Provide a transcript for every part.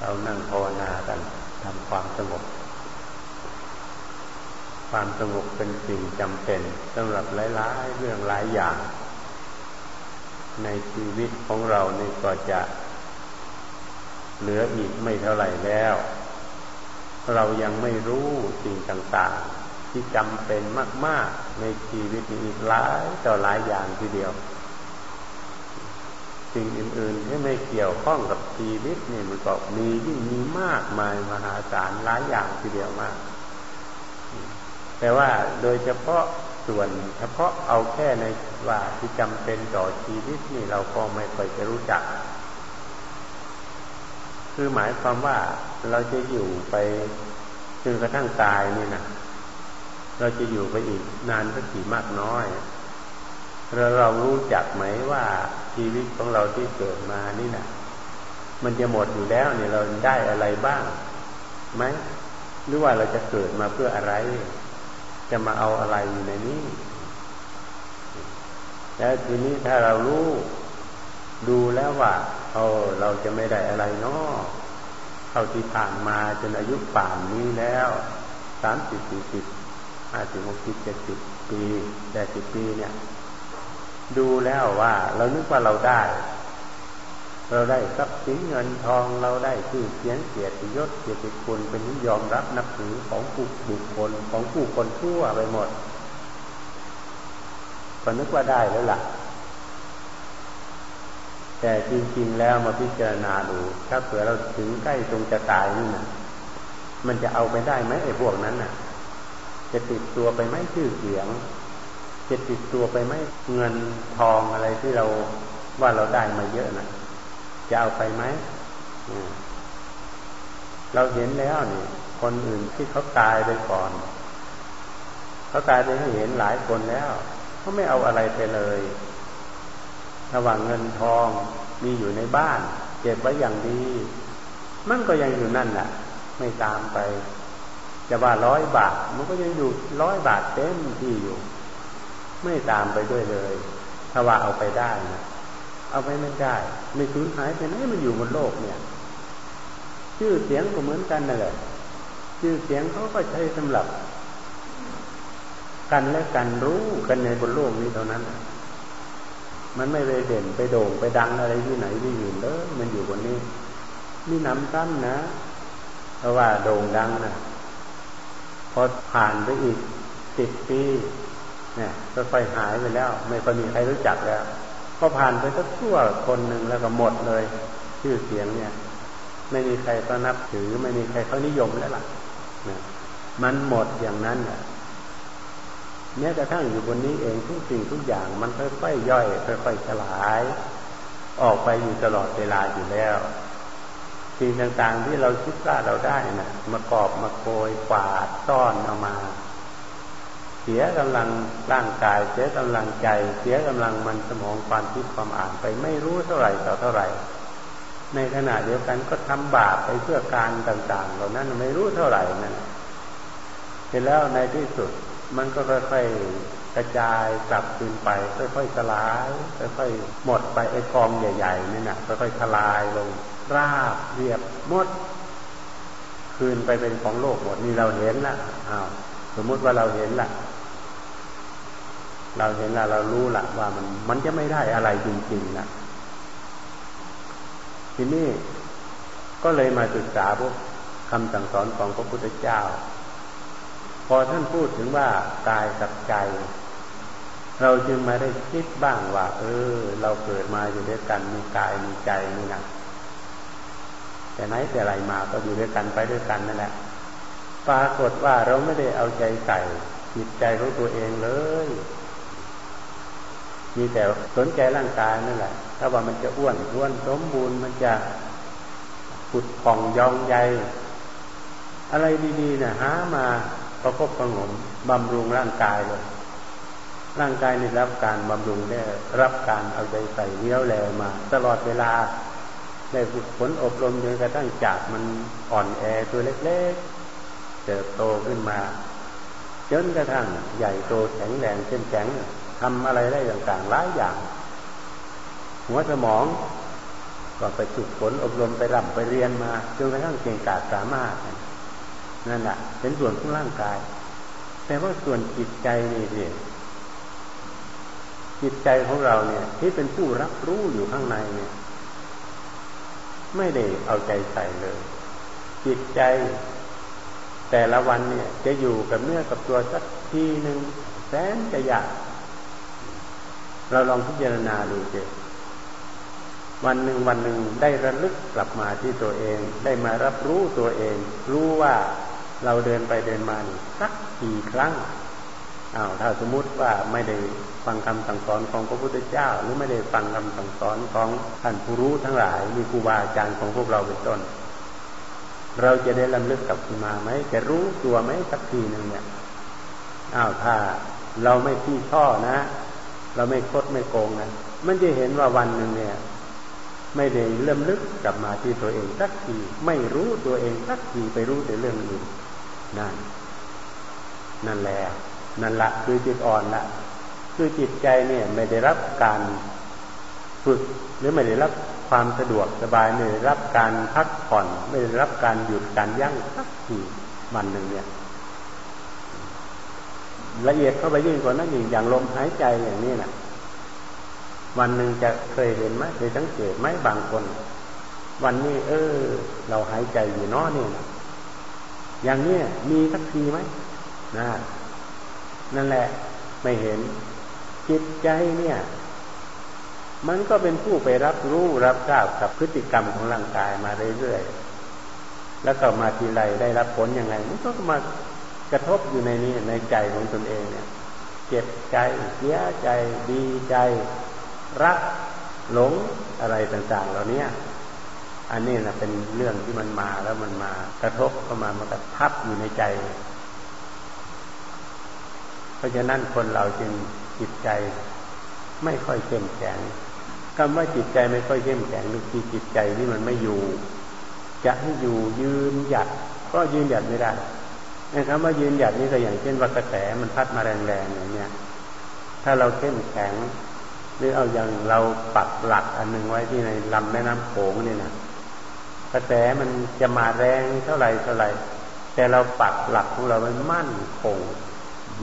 เรานั่งภาวนากันทำความสงบ ความสงบเป็นสิ่งจำเป็นสำหรับหลายๆเรื่องหลายอย่าง ในชีวิตของเรานี่ก็จะเหลืออีกไม่เท่าไหร่แล้ว เรายังไม่รู้สิ่งต่างๆ ที่จำเป็นมาก ๆ ในชีวิตนี้อีกหลายต่อหลายอย่างทีเดียว สิ่งอื่นๆที่ไม่เกี่ยวข้องกับชีวิตนี่มันก็มียิ่งมีมากมายมหาศาลหลายอย่างทีเดียวมาก แต่ว่าโดยเฉพาะส่วนเฉพาะเอาแค่ในว่าที่จำเป็นต่อชีวิตนี่เราก็ไม่ค่อยจะรู้จัก คือหมายความว่าเราจะอยู่ไปจนกระทั่งตายนี่นะเราจะอยู่ไปอีกนานสักกี่มากน้อยเราเรารู้จักไหมว่า ชีวิตของเราที่เกิดมานี่นะมันจะหมดอยู่แล้วเนี่ยเราได้อะไรบ้างไหมหรือว่าเราจะเกิดมาเพื่ออะไร จะมาเอาอะไรอยู่ในนี้ แล้วทีนี้ถ้าเรารู้ดูแล้วว่าเออเราจะไม่ได้อะไรเนาะเท่าที่ผ่านมาจนอายุป่านนี้แล้วสามสิบสี่สิบห้าสิบหกสิบเจ็ดสิบปีแปดสิบปีเนี่ย ดูแล้วว่า เรานึกว่าเราได้ เราได้ทรัพย์สินเงินทองเราได้ชื่อเสียงเกียรติยศเกียรติคุณเป็นนิยอมรับนับถือของผู้บุคคลของผู้คนทั่วไปหมดก็นึกว่าได้แล้วล่ะ แต่จริงๆแล้วมาพิจารณาดูถ้าเผื่อเราถึงใกล้ตรงจะตายนี่นะมันจะเอาไปได้ไหมไอ้พวกนั้นน่ะ จะติดตัวไปไหมชื่อเสียง จะติดตัวไปไหมเงินทองอะไรที่เราว่าเราได้มาเยอะนะจะเอาไปไหมเราเห็นแล้วนี่คนอื่นที่เขาตายไปก่อน เขาตายไปให้เห็นหลายคนแล้วเขาไม่เอาอะไรไปเลยระหว่างเงินทองมีอยู่ในบ้าน เก็บไว้อย่างดี มันก็ยังอยู่นั่นแหละไม่ตามไป จะว่าร้อยบาท มันก็ยังอยู่ร้อยบาทเต็มที่อยู่ ไม่ตามไปด้วยเลย ถ้าว่าเอาไปได้นะเอาไปไม่ได้ ไม่สูญหายไปไหนมันอยู่บนโลกเนี่ย ชื่อเสียงก็เหมือนกันนั่นแหละชื่อเสียงเขาก็ใช้สำหรับ กันและกันรู้กันในบนโลกนี้เท่านั้น มันไม่ไปเด่นไปโด่งไปดังอะไรที่ไหนที่อื่นเลยมันอยู่บนนี้นี่นำซ้ำนะเพราะว่าโด่งดังนะพอผ่านไปอีกสิบปี เนี่ยก็ค่อยหายไปแล้ว ไม่ค่อยมีใครรู้จักแล้วพอผ่านไปสักชั่วคนหนึ่งแล้วก็หมดเลย ชื่อเสียงเนี่ย ไม่มีใครก็นับถือ ไม่มีใครเขานิยมแล้วล่ะนะมันหมดอย่างนั้นอะแม้กระทั่งอยู่บนนี้เองทุกสิ่งทุกอย่างมันค่อยๆย่อยค่อยๆสลาย ออกไปอยู่ตลอดเวลาอยู่แล้ว สิ่งต่างๆที่เราคิดว่าเราได้นะ่ะ มากอบมาโกยกวาดซ่อนเอามา เสียกำลังร่างกาย เสียกำลังใจ เสียกำลังมันสมองความคิดความอ่านไปไม่รู้เท่าไหร่ต่อเท่าไหร่ ในขณะเดียวกันก็ทำบาปไปเพื่อการต่างๆ เหล่านั้นไม่รู้เท่าไหร่นั่นเสร็จแล้วในที่สุดมันก็ค่อยๆกระจายกลับคืนไป ค่อยๆสลายค่อยๆหมดไปไอ้กองใหญ่ๆนี่นะค่อยๆทลายลง ราบเรียบหมด คืนไปเป็นของโลกหมดนี่เราเห็นละอ้าวสมมุติว่าเราเห็นละ เราเห็นละเรารู้ละว่ามัน มันจะไม่ได้อะไรจริงๆนะทีนี้ก็เลยมาศึกษาพวกคำสั่งสอนของพระพุทธเจ้า พอท่านพูดถึงว่ากายกับใจ เราจึงมาได้คิดบ้างว่า เออ เราเกิดมาอยู่ด้วยกันมีกายมีใจนี่นะแต่ไหนแต่ไรมาก็อยู่ด้วยกันไปด้วยกันนั่นแหละปรากฏว่าเราไม่ได้เอาใจใส่จิตใจของตัวเองเลย มีแต่สนใจร่างกายนั่นแหละ ถ้าว่ามันจะอ้วนอ้วนสมบูรณ์มันจะขุดผ่องยองใยอะไรดีๆนะหามาประคบประงมบำรุงร่างกายเลยร่างกายนี่รับการบำรุงได้รับการเอาใจใส่เลี้ยวแลมา ตลอดเวลาได้ฝึกฝนอบรมจนกระทั่งจากมันอ่อนแอตัวเล็กๆเติบโตขึ้นมาจนกระทั่งใหญ่โตแข็งแรงเช่นแข็ง ทำอะไรได้ต่างๆหลายอย่าง หัวสมองก็ไปฝึกฝนอบรมไปร่ำไปเรียนมาจนกระทั่งเก่งกาจสามารถ นั่นแหละเป็นส่วนของร่างกาย แต่ว่าส่วนจิตใจนี่สิจิตใจของเราเนี่ย ที่เป็นผู้รับรู้อยู่ข้างในเนี่ย ไม่ได้เอาใจใส่เลย จิตใจ แต่ละวันเนี่ย จะอยู่กับเนื้อกับตัวสักทีหนึ่งแสนจะยาก เราลองพิจารณาดูเจวันหนึ่งวันหนึ่งได้ระลึกกลับมาที่ตัวเอง ได้มารับรู้ตัวเอง รู้ว่าเราเดินไปเดินมาสักกี่ครั้งอ้าวถ้าสมมุติว่าไม่ได้ฟังคำสั่งสอนของพระพุทธเจ้า หรือไม่ได้ฟังคำสั่งสอนของท่านผู้รู้ทั้งหลาย มีครูบาอาจารย์ของพวกเราเป็นต้น เราจะได้ลำลึกกลับมาไหมจะรู้ตัวไหมสักทีหนึ่งเนี่ยอ้าวถ้าเราไม่ที่ช่อนะ เราไม่คดไม่โกงนะมันจะเห็นว่าวันหนึ่งเนี่ย ไม่ได้เริ่มลึกกลับมาที่ตัวเองสักทีไม่รู้ตัวเองสักทีไปรู้แต่เรื่องอื่นนั่น นั่นแหละนั่นละคือจิตอ่อนละคือจิตใจเนี่ย ไม่ได้รับการฝึกหรือไม่ได้รับความสะดวกสบายไม่ได้รับการพักผ่อน ไม่ได้รับการหยุดการยั้งสักทีวันหนึ่งเนี่ย ละเอียดเข้าไปยิ่งกว่านั้นอีกอย่างลมหายใจอย่างนี้นะ่ะ วันหนึ่งจะเคยเห็นไหมเคยสังเกตไหมบางคน วันนี้เออ เราหายใจอยู่นอนี่นะอย่างนี้มีสักทีไหมนะนั่นแหละไม่เห็นจิตใจเนี่ย มันก็เป็นผู้ไปรับรู้รับทราบกับพฤติกรรมของร่างกายมาเรื่อยๆแล้วก็มาทีไรได้รับผลยังไง มันก็มา กระทบอยู่ในนี้ในใจของตนเองเนี่ย เจ็บใจเสียใจดีใจ รักหลงอะไรต่างๆ เหล่านี้อันนี้นะเป็นเรื่องที่มันมาแล้วมันมากระทบเข้ามามันกระทับอยู่ในใจ เพราะฉะนั้นคนเราจึงจิตใจไม่ค่อยเข้มแข็งคำว่าจิตใจไม่ค่อยเข้มแข็งนี่คือจิตใจนี่มันไม่อยู่ จะให้อยู่ยืนหยัดก็ยืนหยัดไม่ได้ นะครับว่ายืนหยัดนี่ก็อย่างเช่นว่ากระแสมันพัดมาแรงๆอย่างเนี้ยถ้าเราเข้มแข็งหรือเอาอย่างเราปักหลักอันนึงไว้ที่ในลำแม่น้ำโขงนี่นะกระแสมันจะมาแรงเท่าไหร่เท่าไหร่ แต่เราปักหลักของเราไว้มั่นคง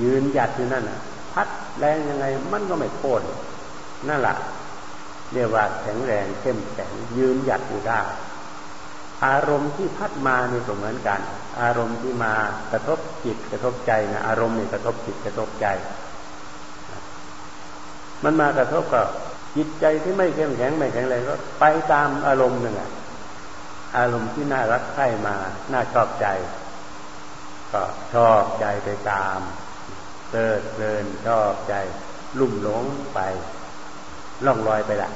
ยืนหยัดอยู่นั่นน่ะพัดแรงยังไงมันก็ไม่โค่นนั่นแหละเรียกว่าแข็งแรงเข้มแข็งยืนหยัดอยู่ได้ อารมณ์ที่พัดมานี่ก็เหมือนกัน อารมณ์ที่มากระทบจิตกระทบใจนะอารมณ์เนี่ยกระทบจิตกระทบใจ มันมากระทบกับจิตใจที่ไม่เข้มแข็งไม่แข็งแรงก็ไปตามอารมณ์นึ่งอะอารมณ์ที่น่ารักใคร่มา น่าชอบใจ ก็ชอบใจไปตามเพลิดเพลินชอบใจ ลุ่มหลงไป ล่องลอยไปละ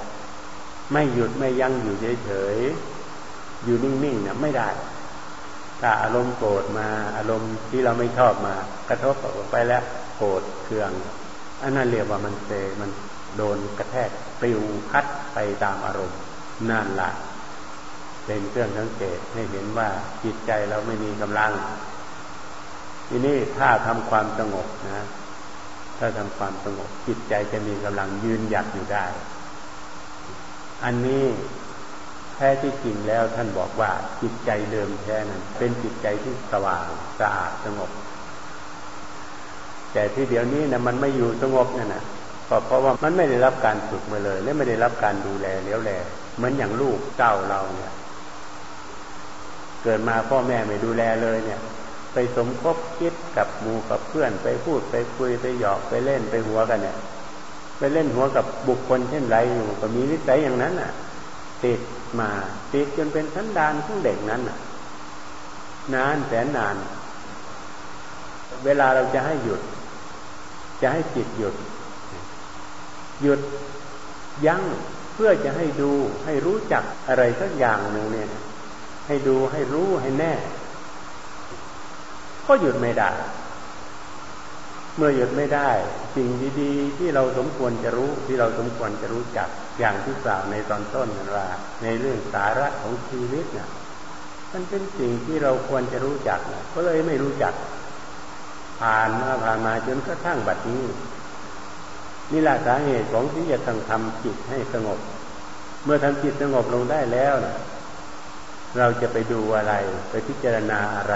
ไม่หยุดไม่ยั้งอยู่เฉยๆ อยู่นิ่งๆเนี่ยไม่ได้ ถ้าอารมณ์โกรธมา อารมณ์ที่เราไม่ชอบมา กระทบออกไปแล้วโกรธเคือง อันนั้นเรียกว่ามันเซมันโดนกระแทกปลิวพัดไปตามอารมณ์นั่นละเป็นเครื่องสังเกตให้เห็นว่าจิตใจเราไม่มีกำลัง ทีนี้ถ้าทำความสงบนะ ถ้าทำความสงบจิตใจจะมีกำลังยืนหยัดอยู่ได้ อันนี้ แท้ที่จริงแล้วท่านบอกว่าจิตใจเดิมแท้นั้น เป็นจิตใจที่สว่างสะอาดสงบ แต่ที่เดี๋ยวนี้นะมันไม่อยู่สงบนั่นนะก็เพราะว่ามันไม่ได้รับการฝึกมาเลย และไม่ได้รับการดูแลเลี้ยวแลเหมือนอย่างลูกเจ้าเราเนี่ย เกิดมาพ่อแม่ไม่ดูแลเลยเนี่ย ไปสมคบคิดกับหมู่กับเพื่อนไปพูดไปคุยไปหยอกไปเล่นไปหัวกันเนี่ย ไปเล่นหัวกับบุคคลเช่นไรอยู่ก็มีนิสัยอย่างนั้นอะ ติดมาติดจนเป็นสันดานของเด็กนั้นอะนานแสนนาน เวลาเราจะให้หยุด จะให้จิตหยุด หยุดยั้งเพื่อจะให้ดูให้รู้จักอะไรสักอย่างหนึ่งเนี่ย ให้ดูให้รู้ให้แน่ ก็หยุดไม่ได้ เมื่อหยุดไม่ได้ สิ่งดีๆ ที่เราสมควรจะรู้ที่เราสมควรจะรู้จักอย่างที่กล่าวในตอนต้นนว่า ในเรื่องสาระของชีวิตเนี่ยมันเป็นสิ่งที่เราควรจะรู้จักนะก็เลยไม่รู้จัก ผ่านมาผ่านมาจนกระทั่งบัดนี้นี่แหละสาเหตุของที่จะต้องทำจิตให้สงบ เมื่อทำจิตสงบลงได้แล้วนะเราจะไปดูอะไร ไปพิจารณาอะไร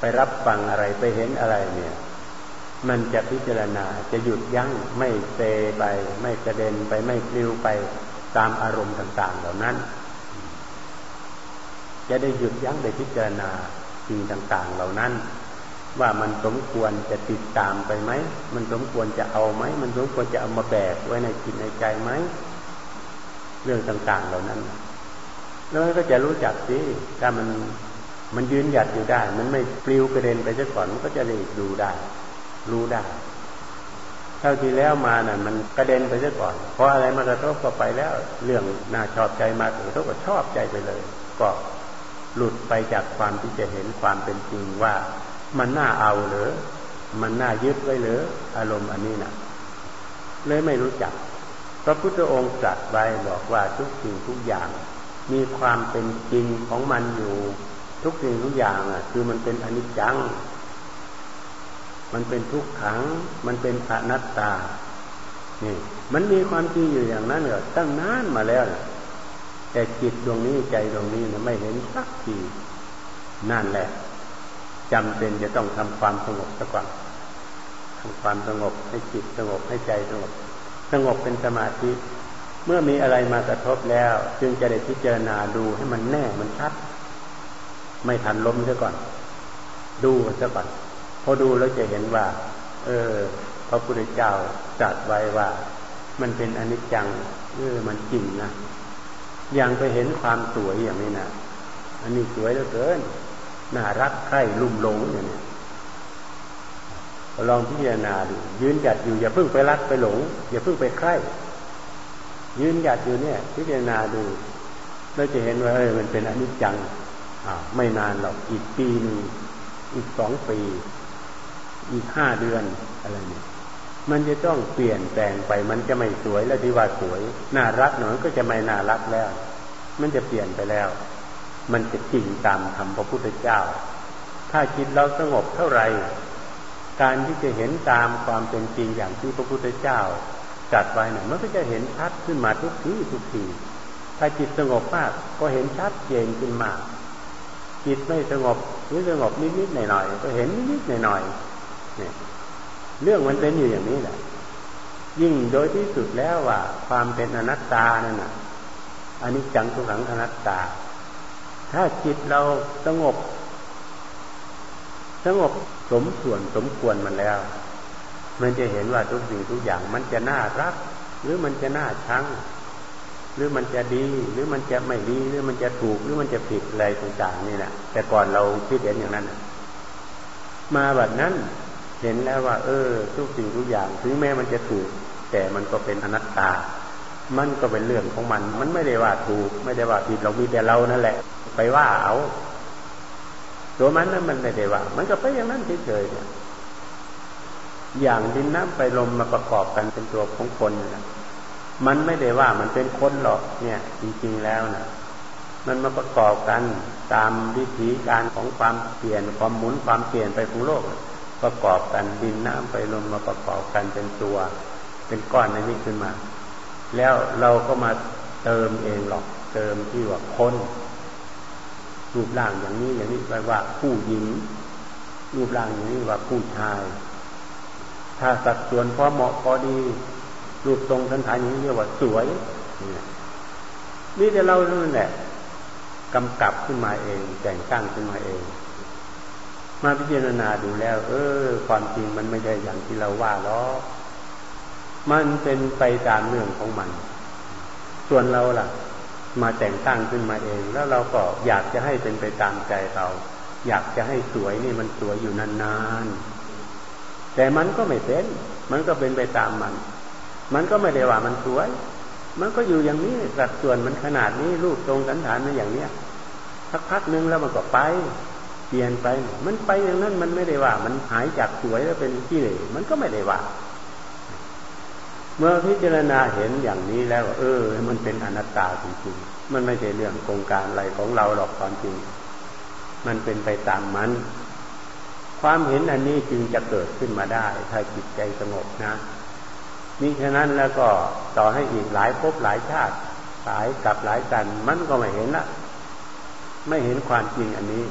ไปรับฟังอะไรไปเห็นอะไรเนี่ย มันจะพิจารณาจะหยุดยั้งไม่เซไป ไม่กระเด็นไปไม่ปลิวไปตามอารมณ์ต่าง ๆ เหล่านั้น จะได้หยุดยั้งได้พิจารณาสิ่งต่าง ๆ เหล่านั้น ว่ามันสมควรจะติดตามไปไหมมันสมควรจะเอาไหมมันสมควรจะเอามาแบกไว้ในจิตในใจไหมเรื่องต่าง ๆ เหล่านั้นแล้วมันก็จะรู้จักสิถ้ามันมันยืนหยัดอยู่ได้ มันไม่ปลิวกระเด็นไปซะก่อนมันก็จะได้ดูได้ รู้ได้เท่าที่แล้วมาน่ะ มันกระเด็นไปซะก่อน เพราะอะไรมากระทบก็ไปแล้ว เรื่องน่าชอบใจมากระทบก็ชอบใจไปเลย ก็หลุดไปจากความที่จะเห็นความเป็นจริงว่ามันน่าเอาหรือ มันน่ายึดไว้หรือ อารมณ์อันนี้นะ่ะ เลยไม่รู้จัก พระพุทธองค์ตรัสไว้บอกว่าทุกสิ่งทุกอย่าง มีความเป็นจริงของมันอยู่ ทุกสิ่งทุกอย่างอะ คือมันเป็นอนิจจัง มันเป็นทุกขัง มันเป็นอนัตตา นี่ มันมีความจริงอยู่อย่างนั้นเหรอตั้งนานมาแล้วนะแต่จิตดวงนี้ใจดวงนี้นะไม่เห็นสักทีนั่นแหละจำเป็นจะต้องทำความสงบสักก่อนทำความสงบให้จิตสงบให้ใจสงบ สงบเป็นสมาธิ เมื่อมีอะไรมากระทบแล้ว จึงจะได้พิจารณาดูให้มันแน่มันชัด ไม่ทันล้มซะก่อน ดูซะก่อน พอดูแล้วจะเห็นว่า เออ พระพุทธเจ้าจัดไว้ว่า มันเป็นอนิจจัง เออ มันจริงนะ อย่างไปเห็นความสวยอย่างนี้นะอันนี้สวยเหลือเกิน น่ารักใคร่ลุ่มหลงอย่างนี้ลองพิจารณาดูยืนหยัดอยู่อย่าเพิ่งไปรักไปหลง อย่าเพิ่งไปใคร่ยืนหยัดอยู่เนี่ย พิจารณาดูเราจะเห็นว่าเออมันเป็นอนิจจัง อ่า ไม่นานหรอกอีกปีหนึ่งอีกสองปี อีกห้าเดือนอะไรเนี่ยมันจะต้องเปลี่ยนแปลงไป มันจะไม่สวยแล้วที่ว่าสวย น่ารักหน่อยก็จะไม่น่ารักแล้ว มันจะเปลี่ยนไปแล้ว มันจะจริงตามคำพระพุทธเจ้า ถ้าจิตเราสงบเท่าไหร่ การที่จะเห็นตามความเป็นจริงอย่างที่พระพุทธเจ้าจัดไว้นะ่ะมันก็จะเห็นชัดขึ้นมาทุกทีทุกที ถ้าจิตสงบมากก็เห็นชัดเจนขึ้นมาก จิตไม่สงบหรือสงบนิดๆหน่อยๆก็เห็นนิดๆหน่อยๆ เนี่ยเรื่องมันเป็นอยู่อย่างนี้แหละ ยิ่งโดยที่สุดแล้วว่า ความเป็นอนัตตานั่นน่ะอันนี้จังทุขังอนัตตา ถ้าจิตเราสงบ สงบสมส่วนสมควรมันแล้ว มันจะเห็นว่าทุกสิ่งทุกอย่างมันจะน่ารัก หรือมันจะน่าชังหรือมันจะดี หรือมันจะไม่ดี หรือมันจะถูก หรือมันจะผิดอะไรต่างๆนี่แหละแต่ก่อนเราคิดเห็นอย่างนั้นมาแบบนั้น เห็นแล้วว่า เออ ทุกสิ่งทุกอย่างถึงแม้มันจะถูก แต่มันก็เป็นอนัตตา มันก็เป็นเรื่องของมัน มันไม่ได้ว่าถูก ไม่ได้ว่าผิดเรามีแต่เรานั่นแหละ ไปว่าเอาตัวมันนั้นมันไม่ได้ว่า มันก็ไปอย่างนั้นเฉยๆเนี่ยอย่างดินน้ำไปลมมาประกอบกันเป็นตัวของคนนะมันไม่ได้ว่ามันเป็นคนหรอกเนี่ย จริงๆแล้วนะมันมาประกอบกันตามวิธีการของความเปลี่ยนความหมุนความเปลี่ยนไปของโลก ประกอบกันดินน้ำไปลมมาประกอบกันเป็นตัว เป็นก้อนในนี้ขึ้นมา แล้วเราก็มาเติมเองหรอก เติมที่ว่าคนรูปร่างอย่างนี้อย่างนี้แปลว่าผู้หญิง รูปร่างอย่างนี้ว่าผู้ชาย ถ้าสัดส่วนพอเหมาะพอดี รูปทรงสันฐานอย่างนี้เรียกว่าสวยนี่จะเล่าเรื่องแหละกำกับขึ้นมาเองแต่งตั้งขึ้นมาเอง มาพิจารณาดูแล้ว เออ ความจริงมันไม่ใช่อย่างที่เราว่าหรอกมันเป็นไปตามเรื่องของมัน ส่วนเราล่ะ มาแต่งตั้งขึ้นมาเอง แล้วเราก็อยากจะให้เป็นไปตามใจเรา อยากจะให้สวยนี่มันสวยอยู่นานๆ แต่มันก็ไม่เป็น มันก็เป็นไปตามมัน มันก็ไม่ได้ว่ามันสวย มันก็อยู่อย่างนี้สัดส่วนมันขนาดนี้รูปทรงสันฐานมันอย่างเนี้ยสักพักหนึ่งแล้วมันก็ไป เปลี่ยนไป มันไปอย่างนั้นมันไม่ได้ว่า มันหายจากสวยแล้วเป็นกิเลสมันก็ไม่ได้ว่า เมื่อพิจารณาเห็นอย่างนี้แล้ว เออ มันเป็นอนัตตาจริงๆมันไม่ใช่เรื่องโครงการอะไรของเราหรอกความจริง มันเป็นไปตามมัน ความเห็นอันนี้จึงจะเกิดขึ้นมาได้ ถ้าจิตใจสงบนะนี่ฉะนั้นแล้วก็ต่อให้อีกหลายภพหลายชาติสายกลับหลายกัน มันก็ไม่เห็นละไม่เห็นความจริงอันนี้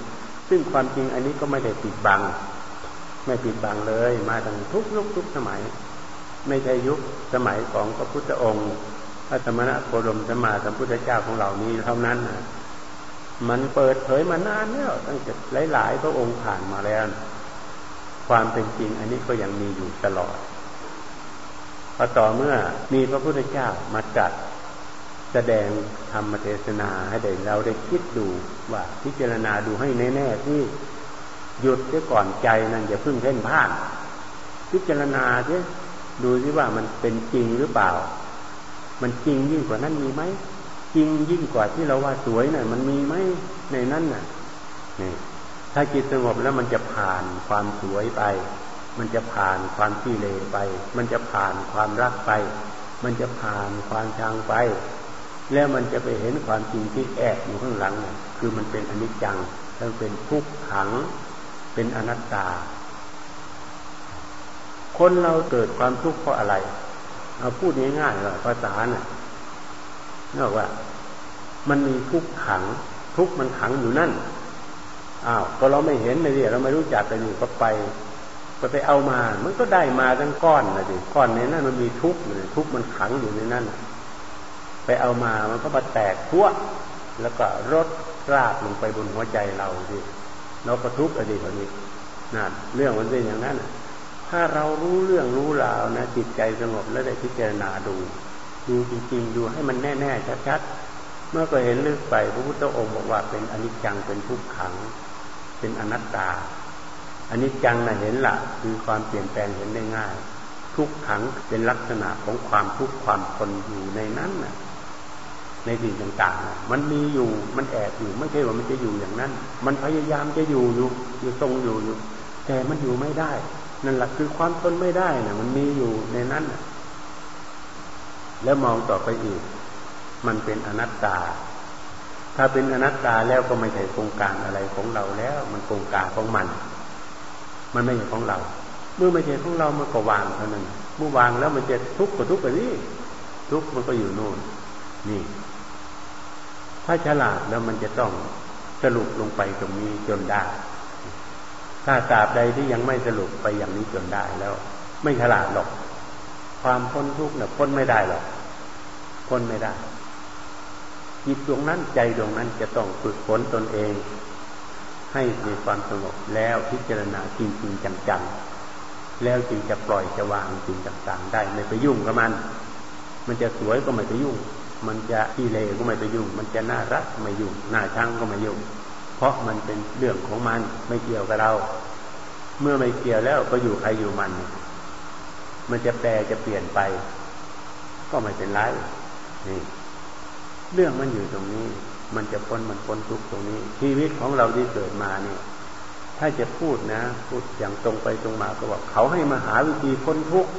ซึ่งความจริงอันนี้ก็ไม่ได้ปิดบัง ไม่ปิดบังเลย มาตั้งทุกยุคทุกสมัย ไม่ใช่ยุคสมัยของพระพุทธองค์พระธรรมนะโคดมสมาสัมพุทธเจ้าของเหล่านี้เท่านั้นนะมันเปิดเผยมานานแล้วตั้งแต่หลาย ๆ พระองค์ผ่านมาแล้ว ความเป็นจริงอันนี้ก็ยังมีอยู่ตลอดพอต่อเมื่อมีพระพุทธเจ้ามาจัด แสดงธรรมเทศนาให้เด็กเราได้คิดดูว่าพิจารณาดูให้แน่ๆที่หยุดเสียก่อนใจนั่นอย่าพึ่งเพ่นพ่าน พิจารณาเสียดูสิว่ามันเป็นจริงหรือเปล่า มันจริงยิ่งกว่านั้นมีไหมจริงยิ่งกว่าที่เราว่าสวยน่ะ มันมีไหมในนั้นน่ะนี่ถ้าจิตสงบแล้วมันจะผ่านความสวยไป มันจะผ่านความที่เลไป มันจะผ่านความรักไป มันจะผ่านความชังไป แล้วมันจะไปเห็นความจริงที่แอบอยู่ข้างหลังน่ะคือมันเป็นอนิจจังมันเป็นทุกขัง เป็นอนัตตา คนเราเกิดความทุกข์เพราะอะไร เอาพูดง่ายๆว่าภาษาน่ะนอกว่า มันมีทุกขัง ทุกมันขังอยู่นั่นอ้าวก็เราไม่เห็นเลยดิเราไม่รู้จักกันอยู่ก็ไปก็ไปเอามา มันก็ได้มาทั้งก้อนนะดิก้อนในนั้นมันมีทุกข์อยู่ทุกข์มันขังอยู่ในนั้น ไปเอามามันก็มาแตกทั่วแล้วก็รดราบลงไปบนหัวใจเราดิเราก็ทุกข์อดีตนี้นั่นเรื่องมันเป็นอย่างนั้นถ้าเรารู้เรื่องรู้ราวนะจิตใจสงบแล้วได้พิจารณาดู ดูจริงๆ ดูให้มันแน่ๆชัดๆเมื่อก็เห็นลึกไปพระพุทธองค์บอกว่าเป็นอนิจจังเป็นทุกขัง เป็นอนัตตาอนิจจังนะเห็นละคือความเปลี่ยนแปลงเห็นได้ง่าย ทุกขังเป็นลักษณะของความทุกข์ความทนอยู่ในนั้นน่ะ ในสิ่งต่างๆ มันมีอยู่ มันแอบอยู่ไม่ใช่ว่ามันจะอยู่อย่างนั้น มันพยายามจะอยู่อยู่อยู่ทรงอยู่อยู่ แต่มันอยู่ไม่ได้ นั่นแหละคือความทนไม่ได้นะมันมีอยู่ในนั้นแล้วมองต่อไปอีก มันเป็นอนัตตา ถ้าเป็นอนัตตาแล้วก็ไม่ใช่โครงการอะไรของเราแล้ว มันโครงการของมัน มันไม่ใช่ของเรา เมื่อไม่ใช่ของเรามันก็วางเท่านั้นเมื่อวางแล้วมันจะทุกข์ก็ทุกข์ไปนี่ทุกข์มันก็อยู่โน่นนี่ ถ้าฉลาดแล้วมันจะต้องสรุปลงไปตรงนี้จนได้ ถ้าตราบใดที่ยังไม่สรุปไปอย่างนี้จนได้แล้ว ไม่ฉลาดหรอก ความพ้นทุกข์เนี่ยพ้นไม่ได้หรอก พ้นไม่ได้ จิตดวงนั้นใจดวงนั้นจะต้องฝึกฝนตนเอง ให้มีความสงบแล้วพิจารณาจริงจริงจังๆ แล้วจึงจะปล่อยจะวางสิ่งต่างๆ ได้ไม่ไปยุ่งกับมัน มันจะสวยก็ไม่ไปยุ่ง มันจะที่เลก็ไม่ไปยุ่ง มันจะน่ารักไม่ยุ่งน่าชังก็ไม่ยุ่ง เพราะมันเป็นเรื่องของมันไม่เกี่ยวกับเรา เมื่อไม่เกี่ยวแล้วก็อยู่ใครอยู่มัน มันจะแปลจะเปลี่ยนไป ก็ไม่เป็นไรนี่เรื่องมันอยู่ตรงนี้ มันจะพ้นมันพ้นทุกตรงนี้ ชีวิตของเราที่เกิดมาเนี่ยถ้าจะพูดนะ พูดอย่างตรงไปตรงมาก็บอกเขาให้มาหาวิธีพ้นทุกข์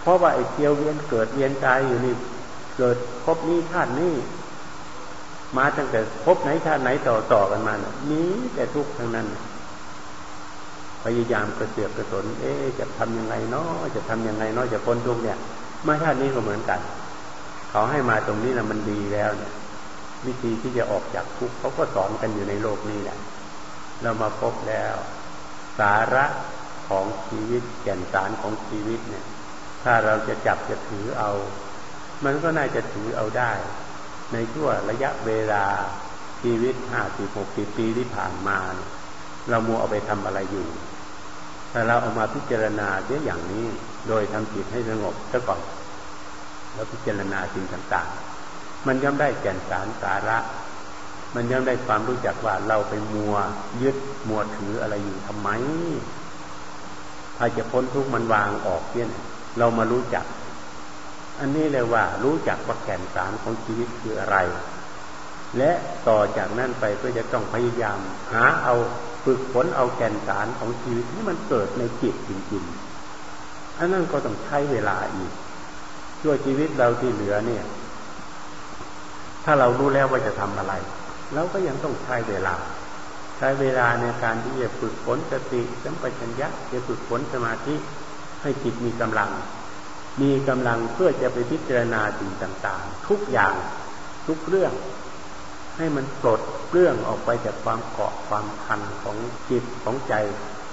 เพราะว่าไอ้เกี่ยวเวียนเกิดเวียนตายอยู่นี่ เกิดพบนี้ชาตินี้มาตั้งแต่พบไหนชาติไหนต่อต่อกันมาเนี่ยนี้แต่ทุกข์ทั้งนั้นพยายามกระเสือกกระสน เอ๊จะทำยังไงเนาะจะทำยังไงเนาะจะพ้นทุกเนี่ยมาชาตินี้ก็เหมือนกัน เขาให้มาตรงนี้นะมันดีแล้วเนี่ย วิธีที่จะออกจากทุกข์เขาก็สอนกันอยู่ในโลกนี้แหละเรามาพบแล้ว สาระของชีวิตแก่นสารของชีวิตเนี่ย ถ้าเราจะจับจะถือเอา มันก็น่าจะถือเอาได้ ในช่วงระยะเวลาชีวิตห้าสิบหกสิบปีที่ผ่านมา เรามัวเอาไปทำอะไรอยู่ถ้าเราเอามาพิจารณาเสียออย่างนี้ โดยทำจิตให้สงบซะก่อน แล้วพิจารณาสิ่งต่างๆ มันย่อมได้แก่นสารสาระ มันย่อมได้ความรู้จักว่าเราไปมัวยึดมัวถืออะไรอยู่ทำไมถ้าจะพ้นทุกข์มันวางออกเนี่ยเรามารู้จัก อันนี้เลยว่ารู้จักว่าแก่นสารของชีวิตคืออะไร และต่อจากนั้นไปก็จะต้องพยายาม หาเอาฝึกฝนเอาแก่นสารของชีวิตให้มันเกิดในจิตจริงๆอันนั้นก็ต้องใช้เวลาอีกช่วยชีวิตเราที่เหลือเนี่ย ถ้าเรารู้แล้วว่าจะทำอะไรเราก็ยังต้องใช้เวลา ใช้เวลาในการที่จะฝึกฝนสติสัมปชัญญะจะฝึกฝนสมาธิให้จิตมีกำลัง มีกำลังเพื่อจะไปพิจารณาสิ่งต่างๆ ทุกอย่างทุกเรื่อง ให้มันปลดเรื่องออกไปจากความเกาะความคันของจิตของใจ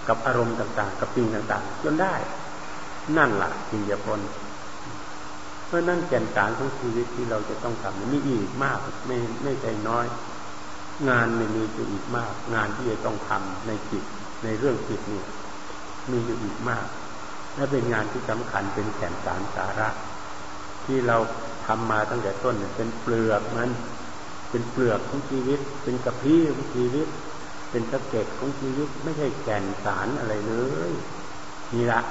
กับอารมณ์ต่างๆ กับสิ่งต่างๆจนได้ นั่นแหละจึงจะพ้นเพราะนั่นแก่นสารของชีวิตที่เราจะต้องทำมีอีกมากไม่ไม่ใช่น้อย งานในมีอยู่อีกมาก งานที่จะต้องทำในจิตในเรื่องจิตนี่มีอยู่อีกมาก และเป็นงานที่สำคัญเป็นแก่นสารสาระ ที่เราทำมาตั้งแต่ต้นเป็นเปลือกมัน เป็นเปลือกของชีวิต เป็นกระพี้ของชีวิต เป็นสะเก็ดของชีวิตไม่ใช่แก่นสารอะไรเลยนี่ละ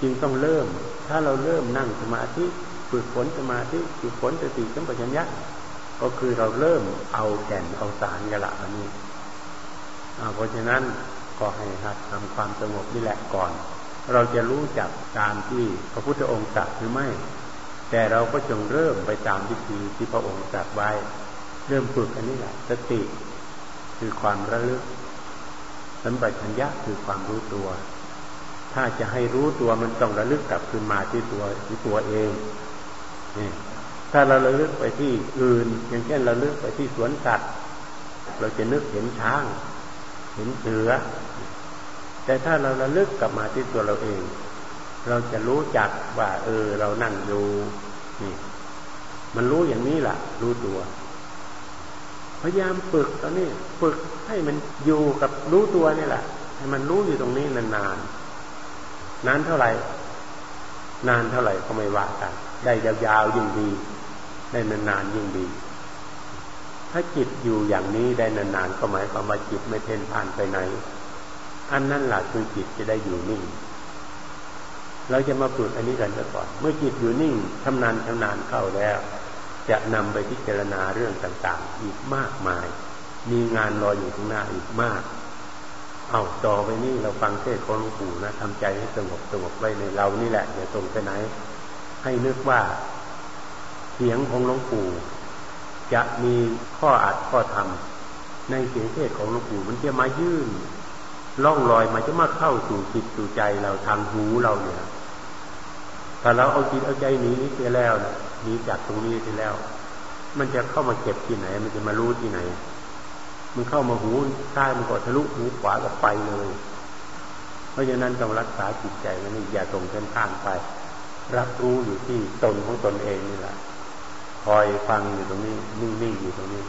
จึงต้องเริ่ม ถ้าเราเริ่มนั่งสมาธิฝึกฝนสมาธิฝึกฝนสติสัมปชัญญะก็คือเราเริ่มเอาแก่นเอาสารกันละอันนี้เพราะฉะนั้นก็ให้หัดทำความสงบนี่แหละก่อน เราจะรู้จักการที่พระพุทธองค์ตรัสหรือไม่ แต่เราก็จงเริ่มไปตามวิธีที่พระองค์ตรัสไว้ เริ่มฝึกอันนี้แหละสติคือความระลึกสัมปชัญญะคือความรู้ตัว ถ้าจะให้รู้ตัวมันต้องระลึกกลับคืนมาที่ตัวที่ตัวเองนี่ถ้าเราระลึกไปที่อื่น อย่างเช่นเราลึกไปที่สวนสัตว์ เราจะนึกเห็นช้าง เห็นเสือ แต่ถ้าเราระลึกกลับมาที่ตัวเราเอง เราจะรู้จักว่า เออ เรานั่งอยู่นี่มันรู้อย่างนี้แหละรู้ตัว พยายามฝึกตอนนี้ฝึกให้มันอยู่กับรู้ตัวนี่แหละให้มันรู้อยู่ตรงนี้นานๆนานเท่าไหร่ นานเท่าไหร่ก็ไม่ว่ากันได้ยาวๆยิ่งดี ได้นานๆยิ่งดี ถ้าจิตอยู่อย่างนี้ได้นานๆก็หมายความว่าจิตไม่เพ่นพ่านไปไหน อันนั้นหละคือจิตจะได้อยู่นิ่ง เราจะมาฝึกอันนี้กันก่อน เมื่อจิตอยู่นิ่งชำนาญชำนาญเข้าแล้ว จะนำไปพิจารณาเรื่องต่างๆ อีกมากมาย มีงานรออยู่ข้างหน้าอีกมาก เอาต่อไปนี่เราฟังเทศของหลวงปู่นะทำใจให้สงบสงบไว้ในเรานี่แหละอย่าตรงไปไหน ให้นึกว่าเสียงของหลวงปู่จะมีข้ออัดข้อธรรมในเสียงเทศของหลวงปู่มันจะมายื่น ล่องลอยมาจะมาเข้าสู่จิตสู่ใจเราทางหูเราเนี่ยถ้าเราเอาจิตเอาใจหนีนี้ไปแล้วหนีจากตรงนี้ไปแล้ว มันจะเข้ามาเก็บที่ไหน มันจะมารู้ที่ไหน มันเข้ามาหูซ้ายมันก็ทะลุหูขวาก็ไปเลย เพราะฉะนั้นต้องรักษาจิตใจมันอย่าตรงเส้นข้างไป รับรู้อยู่ที่ตนของตนเองนี่แหละคอยฟังอยู่ตรงนี้นิ่งๆอยู่ตรงนี้